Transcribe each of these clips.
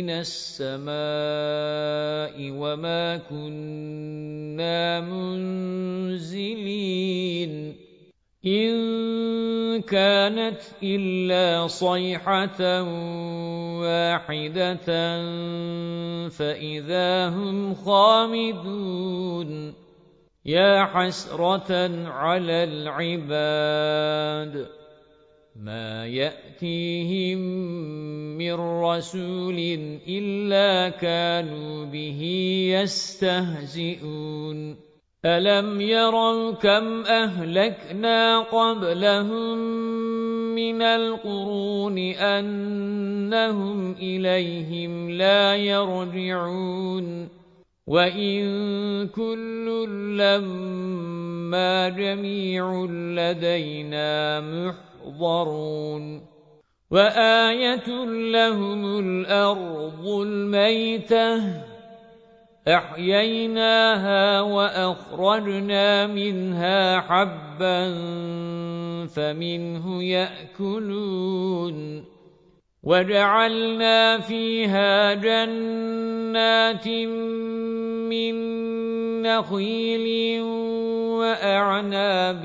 مِّنَ السَّمَاءِ وَمَا كُنَّا مُنزِلِينَ. إِن كَانَتْ إِلَّا صَيْحَةً وَاحِدَةً فَإِذَا هُمْ خَامِدُونَ. يَا حَسْرَةً عَلَى الْعِبَادِ. مَا يَأْتِيهِم مِّن رَّسُولٍ إِلَّا كَانُوا بِهِ يَسْتَهْزِئُونَ أَلَمْ يَرَوْا كَمْ أَهْلَكْنَا قَبْلَهُمْ مِنَ الْقُرُونِ أَنَّهُمْ إِلَيْهِمْ لَا يَرْجِعُونَ وَإِن كُلٌّ لَّمَّا جَمِيعٌ لَّدَيْنَا مُحْضَرُونَ وَآيَةٌ لَّهُمُ الْأَرْضُ الْمَيْتَةُ أَحْيَيْنَاهَا وَأَخْرَجْنَا مِنْهَا حَبًّا فَمِنْهُ يَأْكُلُونَ. وَجَعَلْنَا فِيهَا جَنَّاتٍ مِّن نَّخِيلٍ وَأَعْنَابٍ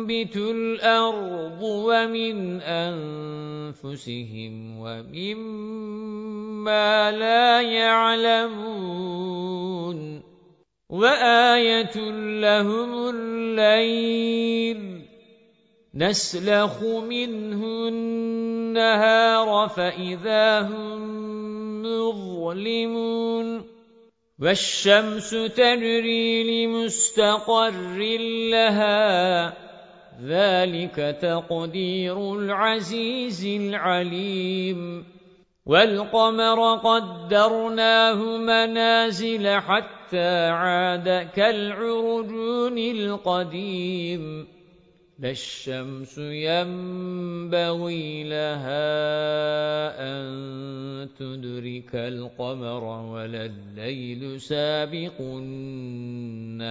تُنبِتُ الْأَرْضُ وَمِنْ أَنفُسِهِمْ وَمِمَّا لَا يَعْلَمُونَ وَآيَةٌ لَهُمُ اللَّيْلُ نَسْلَخُ مِنْهُ النَّهَارَ فَإِذَا هُمْ مُظْلِمُونَ وَالشَّمْسُ تَجْرِي لِمُسْتَقَرٍّ لَهَا ذَلِكَ تَقْدِيرُ الْعَزِيزِ الْعَلِيمِ. وَالْقَمَرَ قَدَّرْنَاهُ مَنَازِلَ حَتَّى عَادَ كَالْعُرْجُونِ الْقَدِيمِ. لا الشَّمْسُ يَنبَغِي لَهَا أَن تُدْرِكَ الْقَمَرَ وَلَا اللَّيْلُ سَابِقُ النَّهَارِ.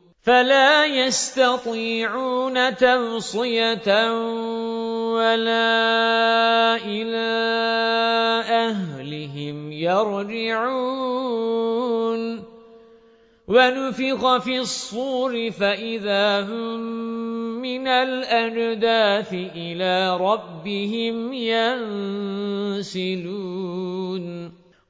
فَلَا يَسْتَطِيعُونَ تَوْصِيَةً وَلَا إِلَى أَهْلِهِمْ يَرْجِعُونَ. وَنُفِخَ فِي الصُّورِ فَإِذَا هُمْ مِنَ الْأَجْدَاثِ إِلَى رَبِّهِمْ يَنْسِلُونَ.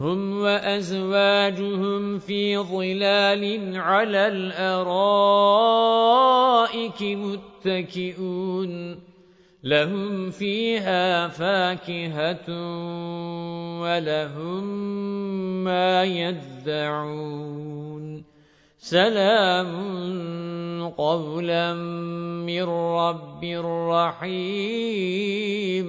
هُمْ وَأَزْوَاجُهُمْ فِي ظِلَالٍ عَلَى الْأَرَائِكِ مُتَّكِئُونَ لَهُمْ فِيهَا فَاكِهَةٌ وَلَهُم مَّا يَدَّعُونَ سَلَامٌ قَوْلًا مِّن رَّبٍّ رَّحِيمٍ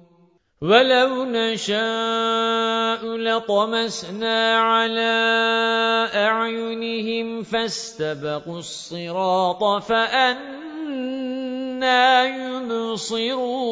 وَلَوْ نَشَاءُ لَطَمَسْنَا عَلَى أَعْيُنِهِمْ فَاسْتَبَقُوا الصِّرَاطَ فَأَنَّى يُبْصِرُونَ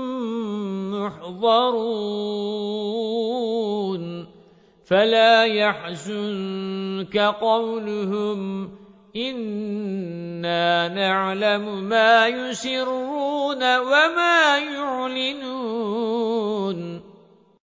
مُحْضَرُونَ فَلَا يَحْزُنكَ قَوْلُهُمْ إِنَّا نَعْلَمُ مَا يُسِرُّونَ وَمَا يُعْلِنُونَ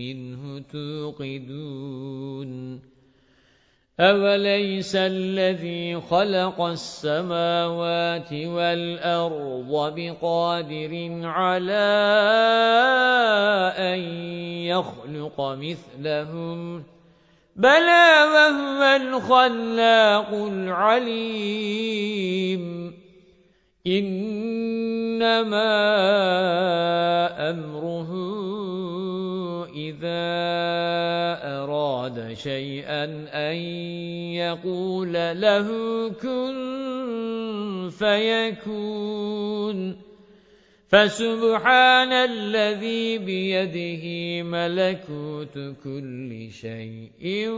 مِّنْهُ تُوقِدُونَ أَوَلَيْسَ الَّذِي خَلَقَ السَّمَاوَاتِ وَالْأَرْضَ بِقَادِرٍ عَلَى أَن يَخْلُقَ مِثْلَهُم بَلَى وَهُوَ الْخَلَّاقُ الْعَلِيمُ إِنَّمَا أَمْرُهُ إِذَا أَرَادَ شَيْئًا أَن يَقُولَ لَهُ كُن فَيَكُونُ فَسُبْحَانَ الَّذِي بِيَدِهِ مَلَكُوتُ كُلِّ شَيْءٍ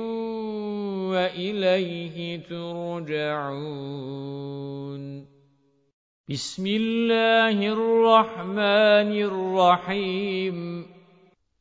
وَإِلَيْهِ تُرْجَعُونَ بِسْمِ اللَّهِ الرَّحْمَنِ الرَّحِيمِ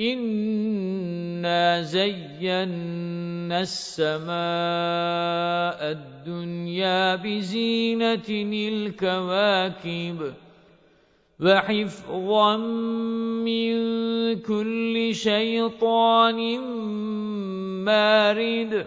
إِنَّا زَيَّنَّا السَّمَاءَ الدُّنْيَا بِزِينَةٍ الْكَوَاكِبِ وَحِفْظًا مِّن كُلِّ شَيْطَانٍ مَّارِدٍ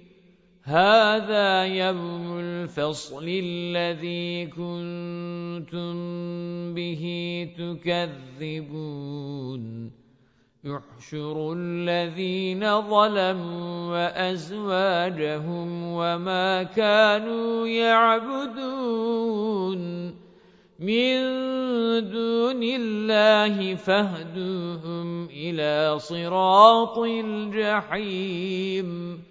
هَذَا يَوْمُ الْفَصْلِ الَّذِي كُنتُم بِهِ تُكَذِّبُونَ. يُحْشُرُ الَّذِينَ ظَلَمُوا وَأَزْوَاجَهُمْ وَمَا كَانُوا يَعْبُدُونَ. مِن دُونِ اللَّهِ فَاهْدُوهُمْ إِلَى صِرَاطِ الْجَحِيمِ.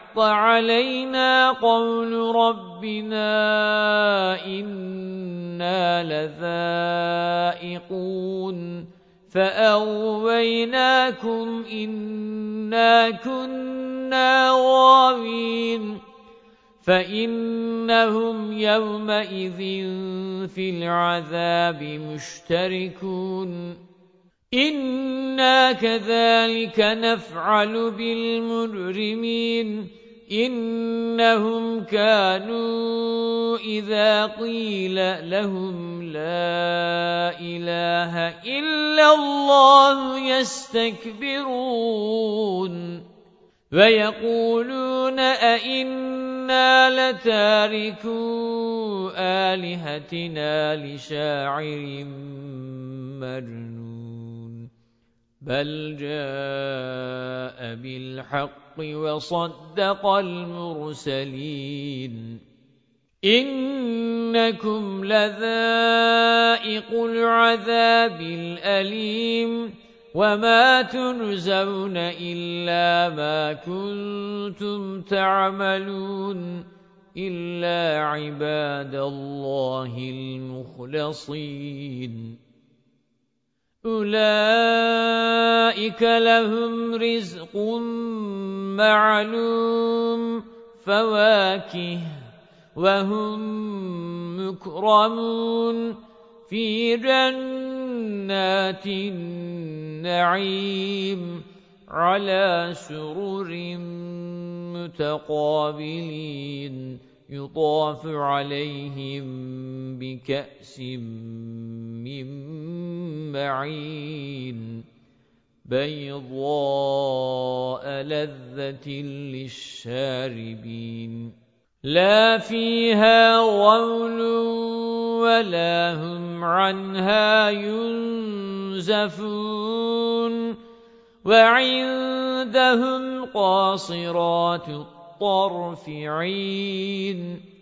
عَلَيْنَا قَوْلُ رَبِّنَا إِنَّا لَذَائِقُونَ فَأَغْوَيْنَاكُمْ إِنَّا كُنَّا غَاوِينَ فَإِنَّهُمْ يَوْمَئِذٍ فِي الْعَذَابِ مُشْتَرِكُونَ إِنَّا كَذَلِكَ نَفْعَلُ بِالْمُجْرِمِينَ إِنَّهُمْ كَانُوا إِذَا قِيلَ لَهُمْ لَا إِلَٰهَ إِلَّا اللَّهُ يَسْتَكْبِرُونَ وَيَقُولُونَ أَئِنَّا لَتَارِكُو آلِهَتِنَا لِشَاعِرٍ مَّجْنُونٍ بَلْ جَاءَ بِالْحَقِّ وَصَدَّقَ الْمُرْسَلِينَ. إِنَّكُمْ لَذَائِقُو الْعَذَابِ الْأَلِيمِ وَمَا تُجْزَوْنَ إِلَّا مَا كُنتُمْ تَعْمَلُونَ إِلَّا عِبَادَ اللَّهِ الْمُخْلَصِينَ. أُولَئِكَ لَهُمْ رِزْقٌ مَّعْلُومٌ فَوَاكِهُ وَهُمْ مُكْرَمُونَ فِي جَنَّاتِ النَّعِيمِ عَلَى سُرُرٍ مُتَقَابِلِينَ يُطَافُ عَلَيْهِمْ بِكَأْسٍ مِّن مَّعِينٍ بَيْضَاءَ لَذَّةٍ لِّلشَّارِبِينَ لَا فِيهَا غَوْلٌ وَلَا هُمْ عَنْهَا يُنزَفُونَ وَعِندَهُمْ قَاصِرَاتُ الطَّرْفِ عِينٌ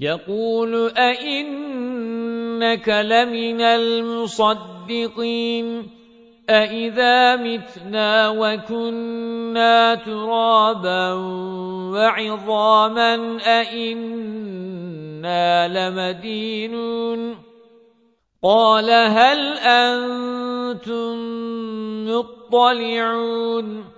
يَقُولُ أَإِنَّكَ لَمِنَ الْمُصَدِّقِينَ أَإِذَا مِتْنَا وَكُنَّا تُرَابًا وَعِظَامًا أَإِنَّا لَمَدِينُونَ قَالَ هَلْ أَنْتُمْ مُطَّلِعُونَ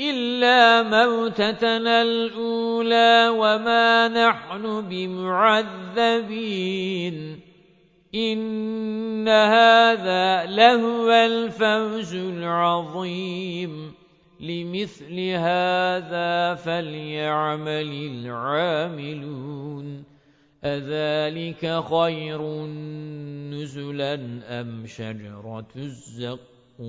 إِلَّا مَوْتَتَنَا الْأُولَى وَمَا نَحْنُ بِمُعَذَّبِينَ إِنَّ هَذَا لَهُوَ الْفَوْزُ الْعَظِيمُ لِمِثْلِ هَذَا فَلْيَعْمَلِ الْعَامِلُونَ أَذَلِكَ خَيْرٌ نُزُلًا أَمْ شَجَرَةُ الزَّقُّومِ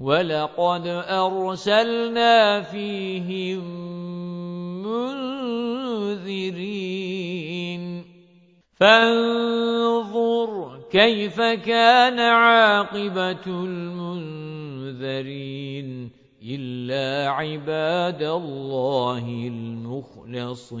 وَلَقَدْ أَرْسَلْنَا فِيهِمْ مُنذِرِينَ فَانظُرْ كَيْفَ كَانَ عَاقِبَةُ الْمُنذَرِينَ إِلَّا عِبَادَ اللَّهِ الْمُخْلَصِينَ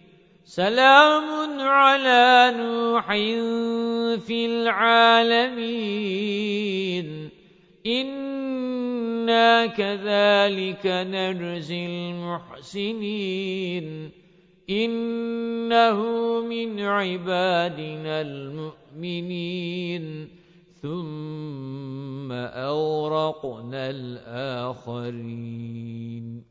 سَلَامٌ عَلَى نُوحٍ فِي الْعَالَمِينَ. إِنَّا كَذَلِكَ نَجْزِي الْمُحْسِنِينَ. إِنَّهُ مِنْ عِبَادِنَا الْمُؤْمِنِينَ. ثُمَّ أَوْرَقْنَا الْآخَرِينَ.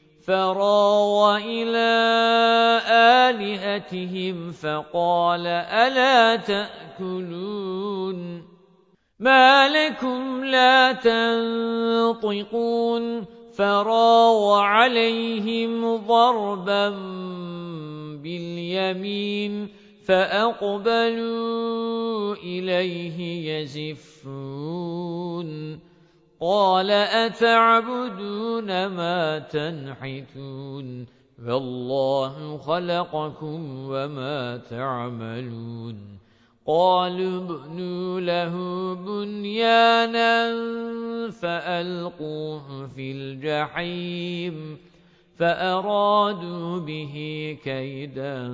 فَرَاغَ إِلَى آلِهَتِهِمْ فَقَالَ أَلَا تَأْكُلُونَ مَا لَكُمْ لَا تَنطِقُونَ فراغ عليهم ضربا باليمين فأقبلوا إليه يزفون قال أتعبدون ما تنحتون فالله خلقكم وما تعملون قالوا ابنوا له بنيانا فألقوه في الجحيم فأرادوا به كيدا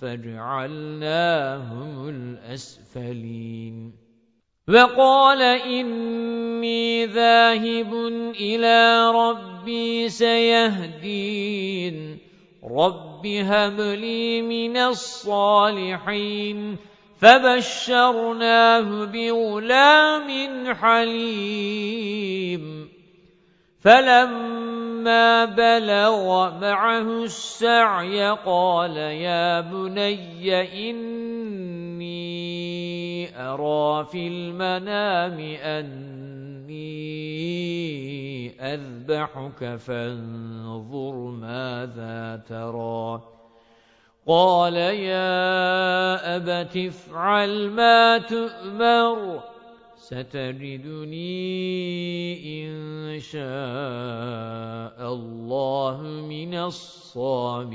فاجعلناهم الأسفلين وقال إني ذاهب إلى ربي سيهدين. رب هب لي من الصالحين. فبشرناه بغلام حليم. فَلَمَّا بَلَغَ مَعَهُ السَّعْيَ قَالَ يَا بُنَيَّ إِنِّي أَرَى فِي الْمَنَامِ أَنِّي أَذْبَحُكَ فَانظُرْ مَاذَا تَرَى. قَالَ يَا أَبَتِ افْعَلْ مَا تُؤْمَرُ سَتَجِدُنِي إِن شَاءَ اللَّهُ مِنَ الصَّابِرِينَ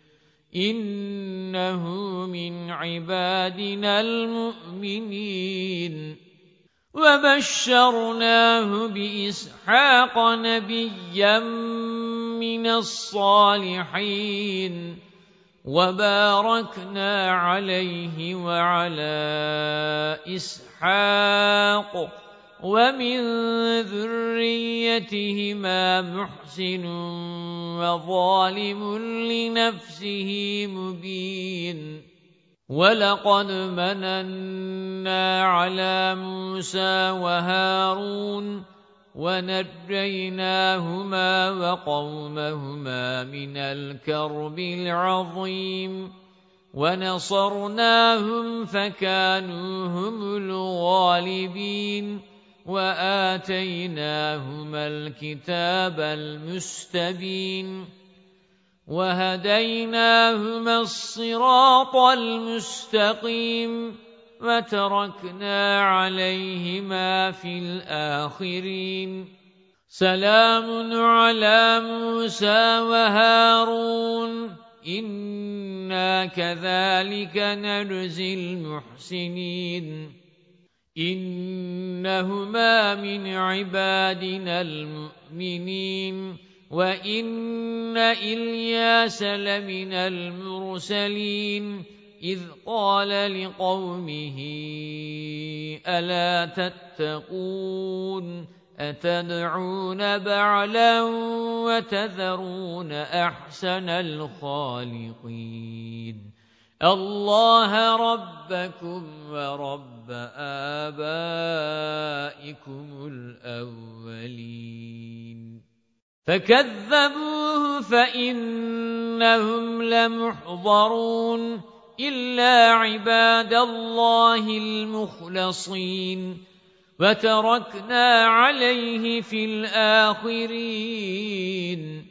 إِنَّهُ مِنْ عِبَادِنَا الْمُؤْمِنِينَ. وَبَشَّرْنَاهُ بِإِسْحَاقَ نَبِيًّا مِنَ الصَّالِحِينَ. وَبَارَكْنَا عَلَيْهِ وَعَلَى إِسْحَاقَ. وَمِن ذُرِّيَّتِهِمَا مُحْسِنٌ وَظَالِمٌ لِنَفْسِهِ مُبِينٌ وَلَقَدْ مَنَنَّا عَلَى مُوسَى وَهَارُونَ وَنَجَّيْنَاهُمَا وَقَوْمَهُمَا مِنَ الْكَرْبِ الْعَظِيمِ وَنَصَرْنَاهُمْ فَكَانُوا هُمُ الْغَالِبِينَ وَآتَيْنَاهُمَا الْكِتَابَ الْمُسْتَبِينَ وَهَدَيْنَاهُمَا الصِّرَاطَ الْمُسْتَقِيمَ وَتَرَكْنَا عَلَيْهِمَا فِي الْآخِرِينَ سَلَامٌ عَلَى مُوسَى وَهَارُونَ إِنَّا كَذَلِكَ نَجْزِي الْمُحْسِنِينَ إِنَّهُمَا مِنْ عِبَادِنَا الْمُؤْمِنِينَ وَإِنَّ إِلْيَاسَ لَمِنَ الْمُرْسَلِينَ إِذْ قَالَ لِقَوْمِهِ أَلَا تَتَّقُونَ أَتَدْعُونَ بَعْلًا وَتَذَرُونَ أَحْسَنَ الْخَالِقِينَ اللَّهَ رَبَّكُمْ وَرَبَّ آبَائِكُمُ الْأَوَّلِينَ. فَكَذَّبُوهُ فَإِنَّهُمْ لَمُحْضَرُونَ إِلَّا عِبَادَ اللَّهِ الْمُخْلَصِينَ. وَتَرَكْنَا عَلَيْهِ فِي الْآخِرِينَ.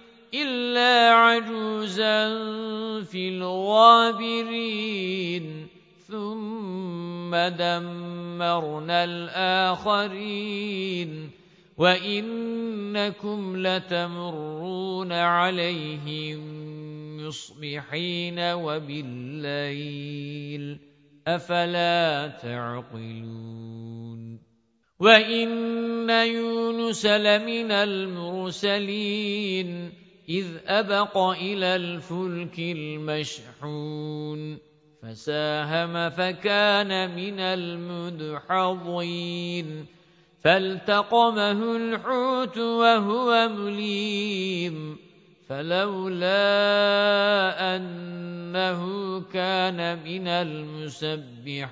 إِلَّا عَجُوزًا فِي الْغَابِرِينَ. ثُمَّ دَمَّرْنَا الْآخَرِينَ. وَإِنَّكُمْ لَتَمُرُّونَ عَلَيْهِمْ مُصْبِحِينَ وَبِاللَّيْلِ. أَفَلَا تَعْقِلُونَ. وَإِنَّ يُونُسَ لَمِنَ الْمُرْسَلِينَ. إِذْ أَبَقَ إِلَى الْفُلْكِ الْمَشْحُونِ فَسَاهَمَ فَكَانَ مِنَ الْمُدْحَضِينَ فَالْتَقَمَهُ الْحُوتُ وَهُوَ مُلِيمٌ فَلَوْلَا أَنَّهُ كَانَ مِنَ الْمُسَبِّحِينَ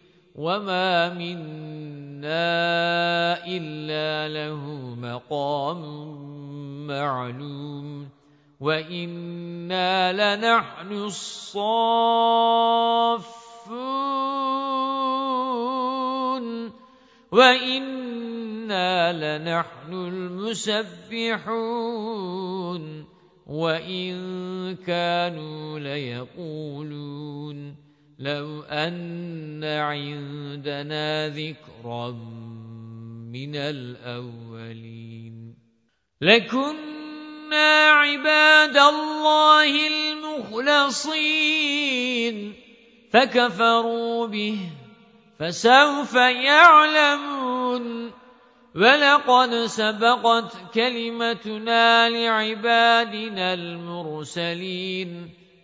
وَمَا مِنَّا إِلَّا لَهُ مَقَامٌ مَّعْلُومٌ وَإِنَّا لَنَحْنُ الصَّافُّونَ وَإِنَّا لَنَحْنُ الْمُسَبِّحُونَ وَإِن كَانُوا لَيَقُولُونَ لَوْ أَنَّ عِندَنَا ذِكْرًا مِنَ الْأَوَّلِينَ لَكُنَّا عِبَادَ اللَّهِ الْمُخْلَصِينَ فَكَفَرُوا بِهِ فَسَوْفَ يَعْلَمُونَ وَلَقَدْ سَبَقَتْ كَلِمَتُنَا لِعِبَادِنَا الْمُرْسَلِينَ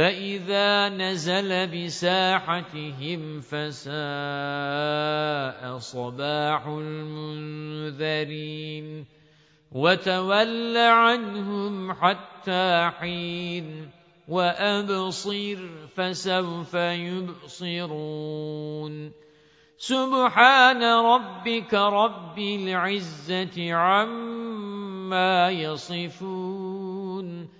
فَإِذَا نَزَلَ بِسَاحَتِهِمْ فَسَاءَ صَبَاحُ الْمُنذَرِينَ وَتَوَلَّ عَنْهُمْ حَتَّى حِينٍ وَأَبْصِرْ فَسَوْفَ يُبْصِرُونَ سُبْحَانَ رَبِّكَ رَبِّ الْعِزَّةِ عَمَّا يَصِفُونَ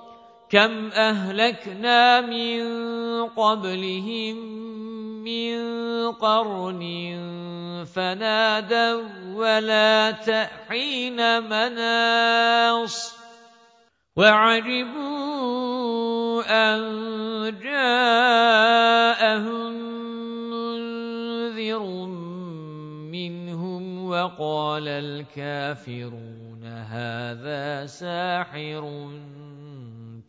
كَمْ أَهْلَكْنَا مِنْ قَبْلِهِمْ مِنْ قَرْنٍ فَنَادَوْا وَلَا تَحِينَ مَنَاصٍ وَعَجِبُوا أَن جَاءَهُم مُّنذِرٌ مِّنْهُمْ وَقَالَ الْكَافِرُونَ هَذَا سَاحِرٌ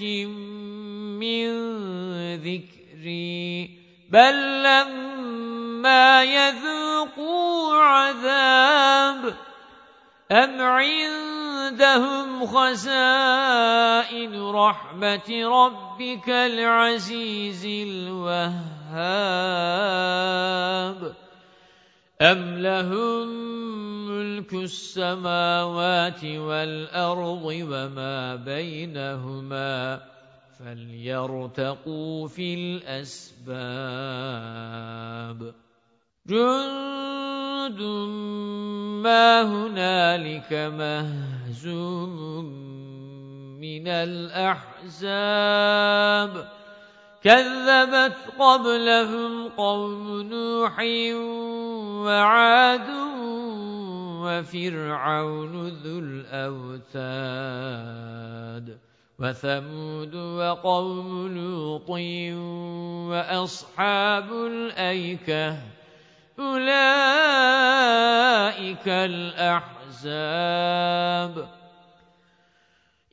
مِنْ ذِكْرِي بَلْ لَمَّا يَذُوقُوا عَذَابِ أَمْ عِندَهُمْ خَزَائِنُ رَحْمَةِ رَبِّكَ الْعَزِيزِ الْوَهَّابِ أَمْ لَهُم مُلْكُ السَّمَاوَاتِ وَالْأَرْضِ وَمَا بَيْنَهُمَا فَلْيَرْتَقُوا فِي الْأَسْبَابِ جُندٌ مَا هُنَالِكَ مَهْزُومٌ مِنَ الْأَحْزَابِ كَذَّبَتْ قَبْلَهُمْ قَوْمُ نُوحٍ وَعَادٌ وَفِرْعَوْنُ ذُو الْأَوْتَادِ وَثَمُودُ وَقَوْمُ لُوطٍ وَأَصْحَابُ الْأَيْكَةِ أُولَئِكَ الْأَحْزَابُ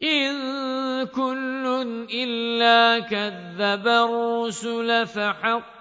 إِن كُلٌّ إِلَّا كَذَّبَ الرُّسُلَ فَحَقَّ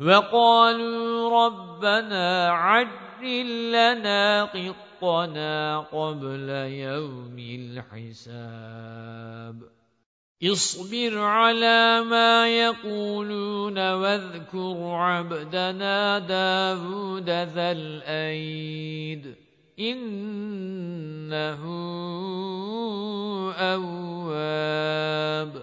وَقَالُوا رَبَّنَا عَجِّل لَّنَا قِطَّنَا قَبْلَ يَوْمِ الْحِسَابِ. اصْبِرْ عَلَى مَا يَقُولُونَ وَاذْكُرْ عَبْدَنَا دَاوُودَ ذَا الْأَيْدِ. إِنَّهُ أَوَّابٌ.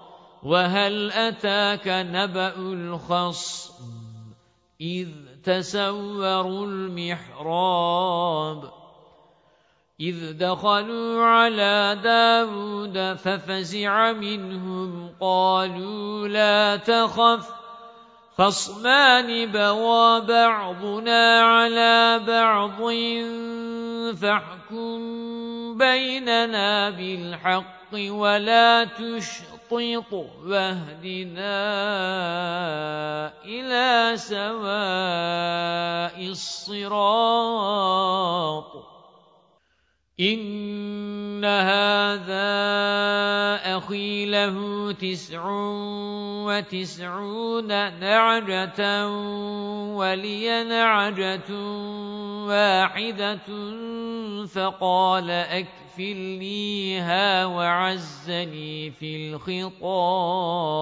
وَهَلْ أَتَاكَ نَبَأُ الْخَصْمِ إِذْ تَسَوَّرُوا الْمِحْرَابَ إِذْ دَخَلُوا عَلَى دَاوُودَ فَفَزِعَ مِنْهُمْ قَالُوا لَا تَخَفْ خَصْمَانِ بَغَى بَعْضُنَا عَلَى بَعْضٍ فَاحْكُم بَيْنَنَا بِالْحَقِّ وَلَا تُشْطِطْ وَاهْدِنَا إِلَى سَوَاءِ الصِّرَاطِ إِنَّ هَذَا أَخِي لَهُ تِسْعٌ وَتِسْعُونَ نَعْجَةً وَلِيَ نَعْجَةٌ وَاحِدَةٌ فَقَالَ أَكْفِلْنِيهَا وَعَزَّنِي فِي الْخِطَابِ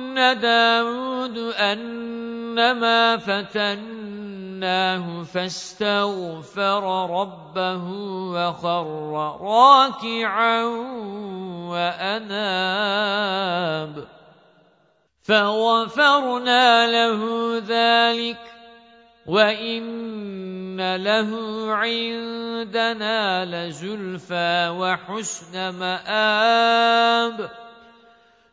دَاوُودُ أَنَّمَا فَتَنَّاهُ فَاسْتَغْفَرَ رَبَّهُ وَخَرَّ رَاكِعًا وَأَنَابَ. فَغَفَرْنَا لَهُ ذَلِكَ وَإِنَّ لَهُ عِندَنَا لَزُلْفَىٰ وَحُسْنَ مَآبٍ.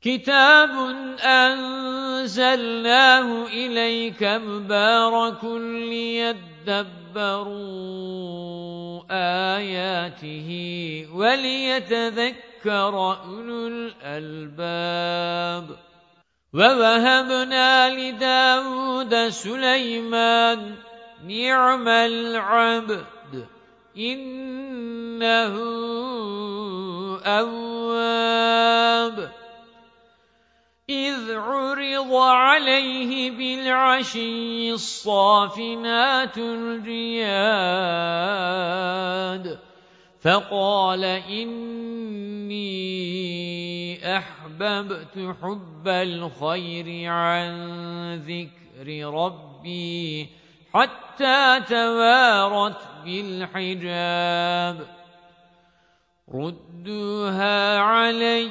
كِتَابٌ أَنزَلْنَاهُ إِلَيْكَ مُبَارَكٌ لِيَدَّبَّرُوا آيَاتِهِ وَلِيَتَذَكَّرَ أُولُو الْأَلْبَابِ. وَوَهَبْنَا لِدَاوُودَ سُلَيْمَانَ نِعْمَ الْعَبْدُ إِنَّهُ أَوَّابٌ. إِذْ عُرِضَ عَلَيْهِ بِالْعَشِيِّ الصَّافِنَاتُ الْجِيَادُ فَقَالَ إِنِّي أَحْبَبْتُ حُبَّ الْخَيْرِ عَن ذِكْرِ رَبِّي حَتَّى تَوَارَتْ بِالْحِجَابِ. رُدُّوهَا عَلَيَّ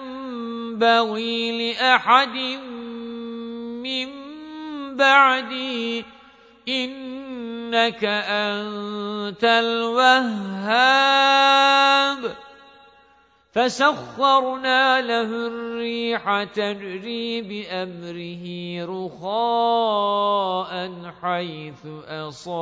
ينبغي لأحد من بعدي إنك أنت الوهاب. فَسَخَّرْنَا لَهُ الرِّيحَ تَجْرِي بِأَمْرِهِ رُخَاءً حَيْثُ أَصَابَ.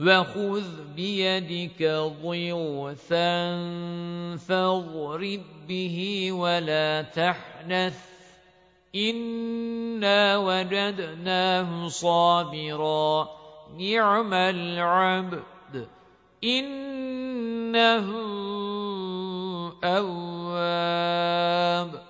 وَخُذْ بِيَدِكَ ضِغْثًا فَاضْرِب بِّهِ وَلَا تَحْنَثْ. إِنَّا وَجَدْنَاهُ صَابِرًا. نِعْمَ الْعَبْدُ. إِنَّهُ أَوَّابٌ.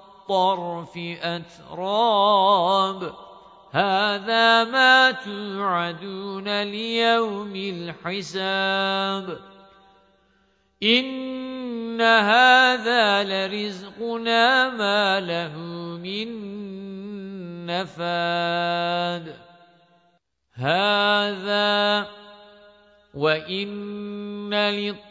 الطَّرْفِ أَتْرَابٌ. هَذَا مَا تُوعَدُونَ لِيَوْمِ الْحِسَابِ. إِنَّ هَذَا لَرِزْقُنَا مَا لَهُ مِن نَّفَادٍ. هَذَا وَإِنَّ لِلطَّاغِينَ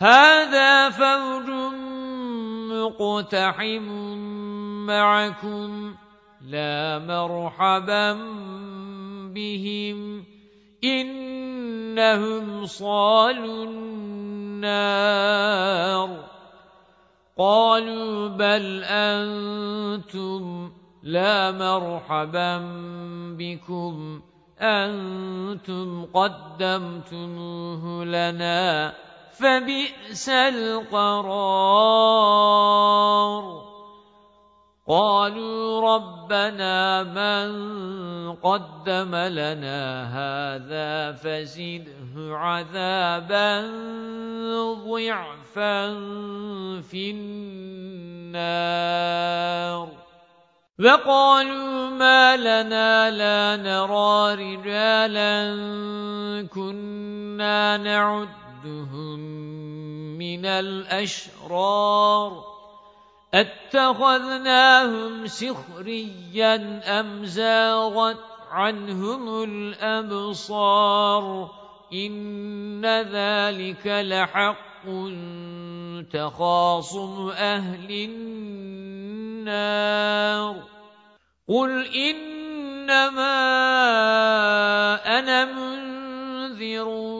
هَذَا فَوْجٌ مُقْتَحِمٌ مَعَكُمْ لَا مَرْحَبًا بِهِمْ إِنَّهُمْ صَالُو النَّارِ قَالُوا بَلْ أَنْتُمْ لَا مَرْحَبًا بِكُمْ أَنْتُمْ قَدَّمْتُمُوهُ لَنَا فَبِئْسَ الْقَرَارُ. قالوا ربنا من قدم لنا هذا فزده عذابا ضعفا في النار. وقالوا ما لنا لا نرى رجالا كنا نعدهم من الأشرار أتخذناهم سخريا أم زاغت عنهم الأبصار إن ذلك لحق تخاصم أهل النار قل إنما أنا منذر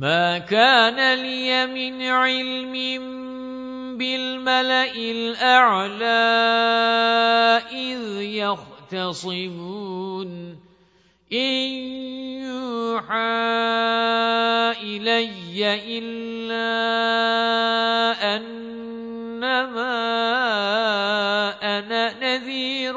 مَا كَانَ لِيَ مِنْ عِلْمٍ بِالْمَلَإِ الْأَعْلَى إِذْ يَخْتَصِمُونَ إِنْ يُوحَى إِلَيَّ إِلَّا أَنَّمَا أَنَا نَذِيرٌ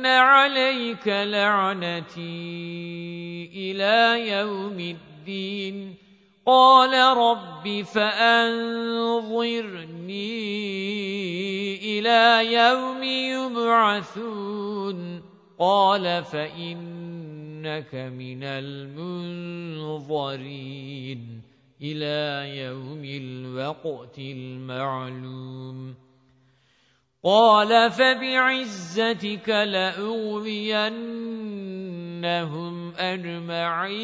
إِنَّ عَلَيْكَ لَعْنَتِي إِلَى يَوْمِ الدِّينِ قَالَ رَبِّ فَأَنظِرْنِي إِلَى يَوْمِ يُبْعَثُونَ قَالَ فَإِنَّكَ مِنَ الْمُنظَرِينَ إِلَى يَوْمِ الْوَقْتِ الْمَعْلُومِ قَالَ فَبِعِزَّتِكَ لَأُغْوِيَنَّهُمْ أَجْمَعِينَ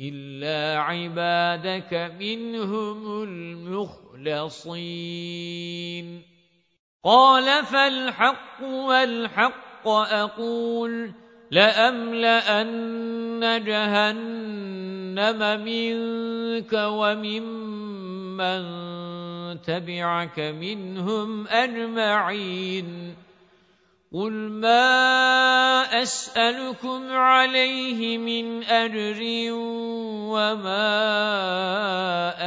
إِلَّا عِبَادَكَ مِنْهُمُ الْمُخْلَصِينَ. قَالَ فَالْحَقُّ وَالْحَقَّ أَقُولُ لَأَمْلَأَنَّ جَهَنَّمَ مِنْكَ وَمِمَّنْ تَبِعَكَ مِنْهُمْ أَجْمَعِينَ. قُلْ مَا أَسْأَلُكُمْ عَلَيْهِ مِنْ أَجْرٍ وَمَا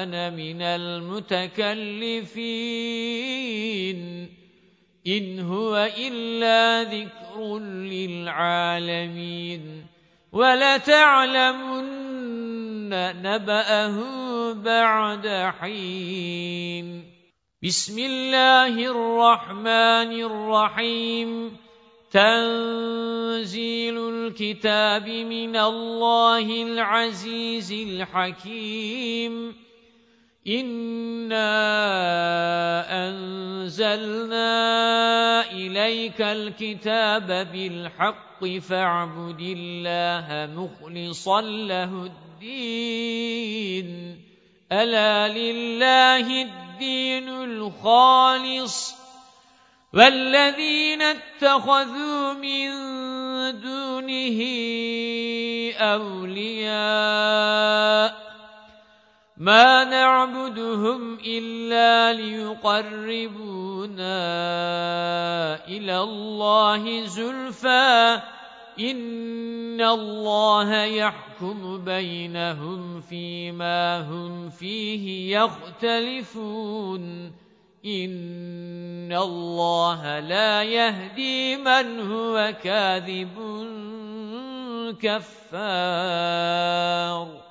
أَنَا مِنَ الْمُتَكَلِّفِينَ. إِنْ هُوَ إِلَّا ذِكْرٌ لِلْعَالَمِينَ وَلَتَعْلَمُنَّ نَبَأَهُ بَعْدَ حِينٍ. بِسْمِ اللَّهِ الرَّحْمَنِ الرَّحِيمِ. تَنزِيلُ الْكِتَابِ مِنَ اللَّهِ الْعَزِيزِ الْحَكِيمِ. إِنَّا أَنزَلْنَا إِلَيْكَ الْكِتَابَ بِالْحَقِّ فَاعْبُدِ اللَّهَ مُخْلِصًا لَّهُ الدِّينَ أَلَا لِلَّهِ الدِّينُ الْخَالِصُ وَالَّذِينَ اتَّخَذُوا مِن دُونِهِ أَوْلِيَاءَ مَا نَعْبُدُهُمْ إِلَّا لِيُقَرِّبُونَا إِلَى اللَّهِ زُلْفَىٰ. إِنَّ اللَّهَ يَحْكُمُ بَيْنَهُمْ فِيمَا هُمْ فِيهِ يَخْتَلِفُونَ. إِنَّ اللَّهَ لَا يَهْدِي مَنْ هُوَ كَاذِبٌ كَفَّارٌ.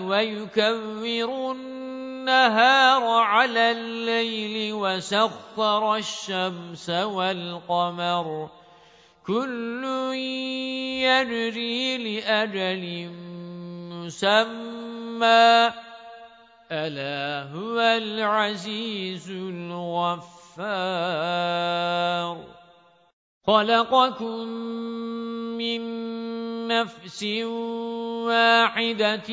وَيُكَوِّرُ النَّهَارَ عَلَى اللَّيْلِ وَسَخَّرَ الشَّمْسَ وَالْقَمَرَ. كُلٌّ يَجْرِي لِأَجَلٍ مُّسَمًّى. أَلَا هُوَ الْعَزِيزُ الْغَفَّارُ. خَلَقَكُم مِّن نَّفْسٍ وَاحِدَةٍ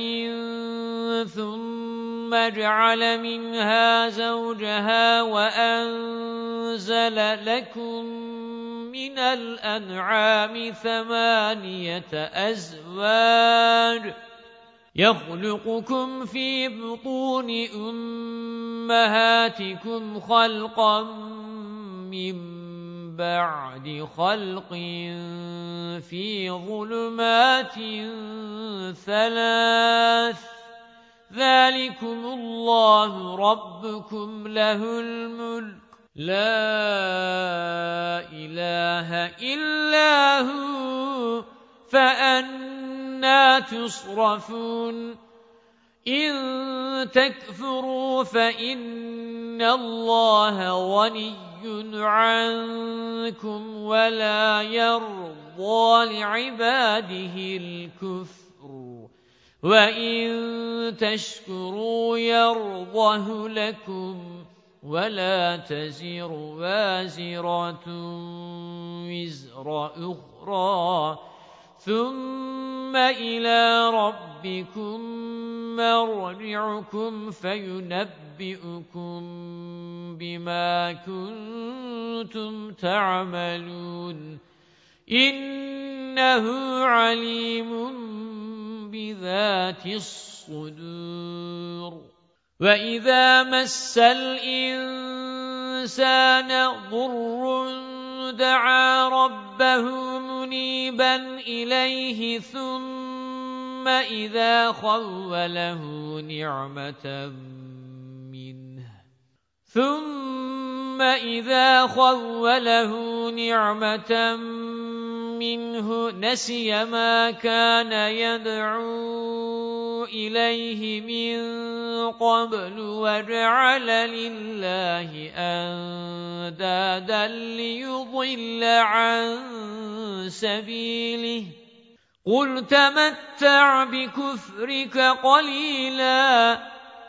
ثُمَّ جَعَلَ مِنْهَا زَوْجَهَا وَأَنزَلَ لَكُم مِّنَ الْأَنْعَامِ ثَمَانِيَةَ أَزْوَاجٍ يَخْلُقُكُمْ فِي بُطُونِ أُمَّهَاتِكُمْ خَلْقًا مِّن بَعْدِ خَلْقٍ فِي ظُلُمَاتٍ ثَلَاثٍ ذَلِكُمُ اللَّهُ رَبُّكُمْ لَهُ الْمُلْكُ. لَا إِلَٰهَ إِلَّا هُوَ فَأَنَّىٰ تُصْرَفُونَ. إِن تَكْفُرُوا فَإِنَّ اللَّهَ غَنِيٌّ عَنكُمْ وَلَا يَرْضَىٰ لِعِبَادِهِ الْكُفْرَ. وَإِن تَشْكُرُوا يَرْضَهُ لَكُمْ وَلَا تَزِرُ وَازِرَةٌ وِزْرَ أُخْرَى. ثُمَّ إِلَى رَبِّكُمْ مَرْجِعُكُمْ فَيُنَبِّئُكُم بِمَا كُنتُمْ تَعْمَلُونَ إِنَّهُ عَلِيمٌ بِذَاتِ الصُّدُورِ وَإِذَا مَسَّ الْإِنسَانَ ضُرٌّ دَعَا رَبَّهُ مُنِيبًا إِلَيْهِ ثُمَّ إِذَا خَوَّلَهُ نِعْمَةً ثُمَّ إِذَا خَوَّلَهُ نِعْمَةً مِّنْهُ نَسِيَ مَا كَانَ يَدْعُو إِلَيْهِ مِن قَبْلُ وَجَعَلَ لِلَّهِ أَندَادًا لِّيُضِلَّ عَن سَبِيلِهِ. قُلْ تَمَتَّعْ بِكُفْرِكَ قَلِيلًا.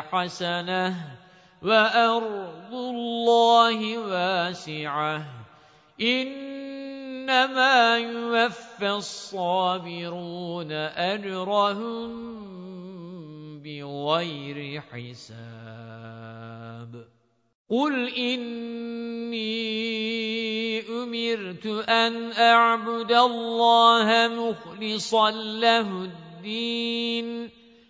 حَسَنَةٌ وَأَرْضُ اللَّهِ وَاسِعَةٌ. إِنَّمَا يُوَفَّى الصَّابِرُونَ أَجْرَهُم بِغَيْرِ حِسَابٍ. قُلْ إِنِّي أُمِرْتُ أَنْ أَعْبُدَ اللَّهَ مُخْلِصًا لَهُ الدِّينَ.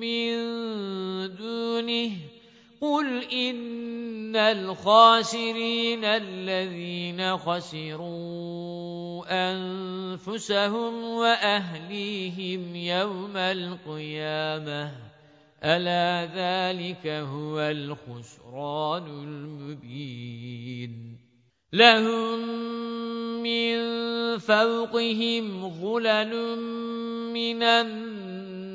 مِّن دُونِهِ قُلْ إِنَّ الْخَاسِرِينَ الَّذِينَ خَسِرُوا أَنفُسَهُمْ وَأَهْلِيهِمْ يَوْمَ الْقِيَامَةِ أَلَا ذَلِكَ هُوَ الْخُسْرَانُ الْمُبِينُ لَهُم مِّن فَوْقِهِمْ ظُلَلٌ مِّنَ النَّارِ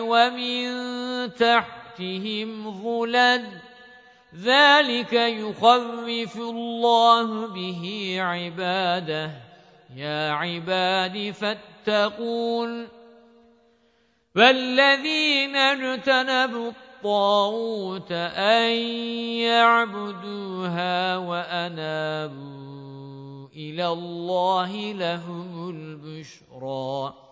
وَمِن تَحْتِهِمْ ظُلَلٌ. ذَلِكَ يُخَوِّفُ اللَّهُ بِهِ عِبَادَهُ. يَا عِبَادِ فَاتَّقُونِ. وَالَّذِينَ اجْتَنَبُوا الطَّاغُوتَ أَن يَعْبُدُوهَا وَأَنَابُوا إِلَى اللَّهِ لَهُمُ الْبُشْرَى.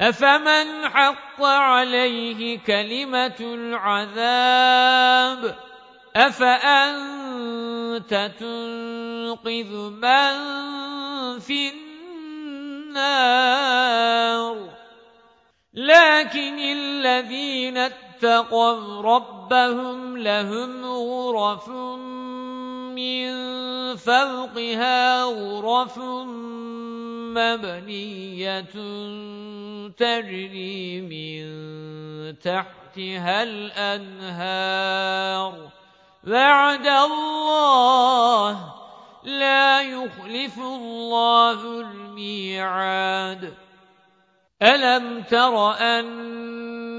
أَفَمَنْ حَقَّ عَلَيْهِ كَلِمَةُ الْعَذَابِ أَفَأَنْتَ تُنقِذُ مَنْ فِي النَّارِ لكن الذين اتقوا ربهم لهم غرف من فوقها غرف مبنية تجري من تحتها الأنهار. بعد الله لا يخلف الله الميعاد. أَلَمْ تَرَ أَنَّ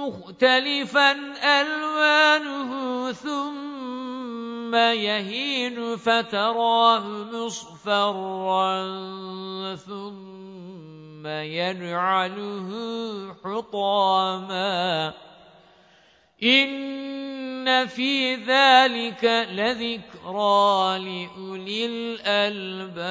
مختلفا ألوانه ثم يهين فتراه مصفرا ثم يجعله حطاما. إن في ذلك لذكرى لأولي الألباب.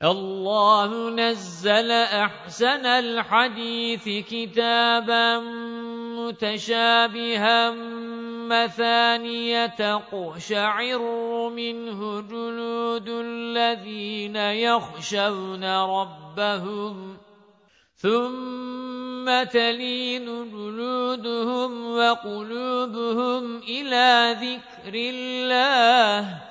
اللَّهُ نَزَّلَ أَحْسَنَ الْحَدِيثِ كِتَابًا مُتَشَابِهًا مَّثَانِيَ تَقْشَعِرُّ مِنْهُ جُلُودُ الَّذِينَ يَخْشَوْنَ رَبَّهُمْ ثُمَّ تَلِينُ جُلُودُهُمْ وَقُلُوبُهُمْ إِلَى ذِكْرِ اللَّهِ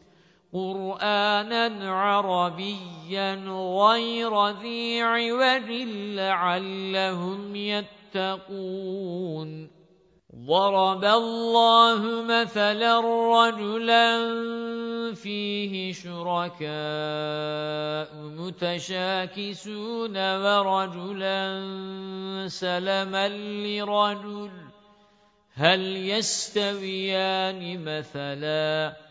قُرْآنًا عَرَبِيًّا غَيْرَ ذِي عِوَجٍ لَعَلَّهُمْ يَتَّقُونَ. ضَرَبَ اللَّهُ مَثَلًا رَجُلًا فِيهِ شُرَكَاءُ مُتَشَاكِسُونَ وَرَجُلًا سَلَمًا لِرَجُلٍ. هَلْ يَسْتَوِيَانِ مَثَلًا؟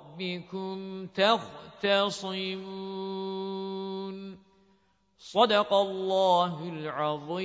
تَخْتَصِمُونَ. يختصمون صدق الله العظيم.